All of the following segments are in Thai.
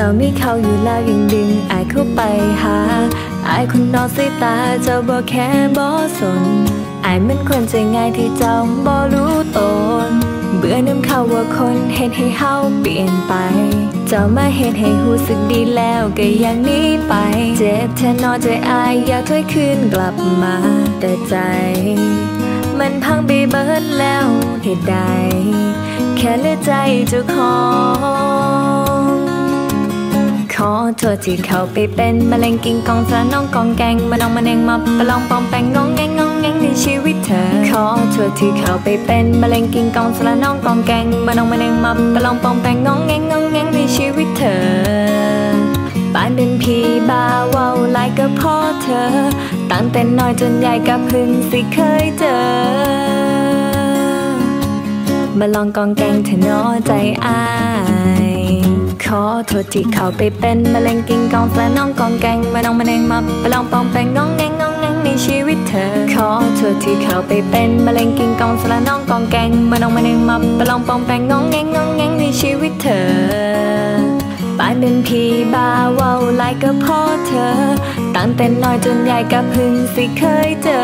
จ้ามีเขาอยู่แล้วยังดึงอายเข้าไปหาอายคนนอกสายตาเจ้าบ่แค่บ่สนอายมันคนใจง่ายที่เจ้าบ่รู้ตน เบื่อน้ำเขาว่าคนเห็นให้เฮาเปลี่ยนไป เจ้ามาเห็นให้หูสึกดีแล้วก็ยังหนี้ไป เจ็บแทนนอใจอายอยากถอยคืนกลับมา แต่ใจ มันพังไปเบิดแล้วเหตุใด แค่เหลือใจเจ้าของ อโทษที่เขาไปเป็นมะเร็งกินกองสารน้องกองแกงมาน้องมาเนงมาประลองปองแปงงองแงงงองแงงในชีวิตเธอ ขอโทษที่เขาไปเป็นมะเร็งกินกองสารน้องกองแกงมาน้องมาเนงมาประลองปองแปงงองแงงงองแงงในชีวิตเธอปานเป็นพี่บ้าเว้าหลก็พ่อเธอ ตั้งแต่น้อยจนใหญ่กับพึ่งสิเคยเจอมาลองกองแกงเธอน้อใจอาย ขอโทษที่เขาไปเป็นมะเร็งกินกองแฟนน้องกองแกงมาน้องมาเนงมาไปลองปองแปงงองแงงงองแงงในชีวิตเธอ ขอโทษที่เขาไปเป็นมะเร็งกินกองแฟนน้องกองแกงมาน้องมาเนงมาไปลองปองแปงงองแงงงองแงงในชีวิตเธอปานเป็นพี่บาเว้าลายก็พอเธอ ตั้งแต่น้อยจนใหญ่กับพึ่งสิเคยเจอ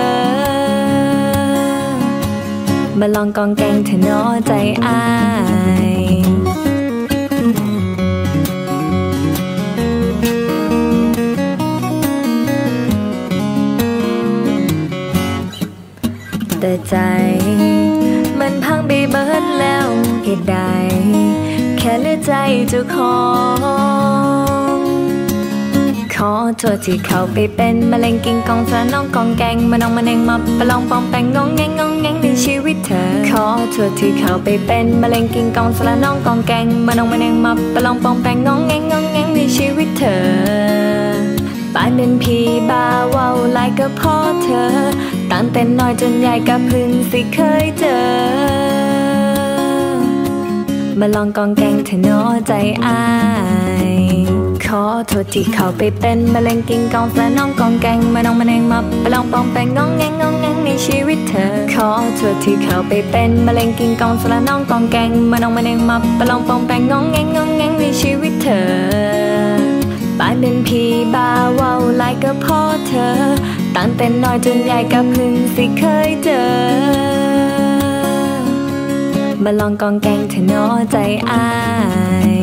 มาลองกองแกงเธอน้อใจอาย แต่ใจ มันพังไปเบิดแล้วเหตุใด แค่เหลือใจเจ้าของขอโทษที่เขาไปเป็นมะเร็งกินกองสารน้องกองแกงมาน้องมาเนงมาประลองปองแปงงงแงงงงแงงในชีวิตเธอ ขอโทษที่เขาไปเป็นมะเร็งกินกองสารน้องกองแกงมาน้องมาเนงมาประลองปองแปงงงแงงงงแงงในชีวิตเธอปานเป็นพี่บาเว้าหลายก็พอเธอ งแต่น้อยจนใหญ่กับพึ่งสิเคยเจอ มาลองกองแกงเธอน้อใจอายขอโทษที่เขาไปเป็นมะเร็งกินกองแฟนน้องกองแกงมาน้องมาเนงมาไปลองปองแปงงองแงงงองแงงในชีวิตเธอ ขอโทษที่เขาไปเป็นมะเร็งกินกองแฟนน้องกองแกงมาน้องมาเนงมาไปลองปองแปงงองแงงงองแงงในชีวิตเธอปานเป็นพี่บ้าเว้าหลายก็พอเธอ ตั้งแต่น้อยจนใหญ่กับพึ่งสิเคยเจอ มาลองกองแกงเธอน้อใจอาย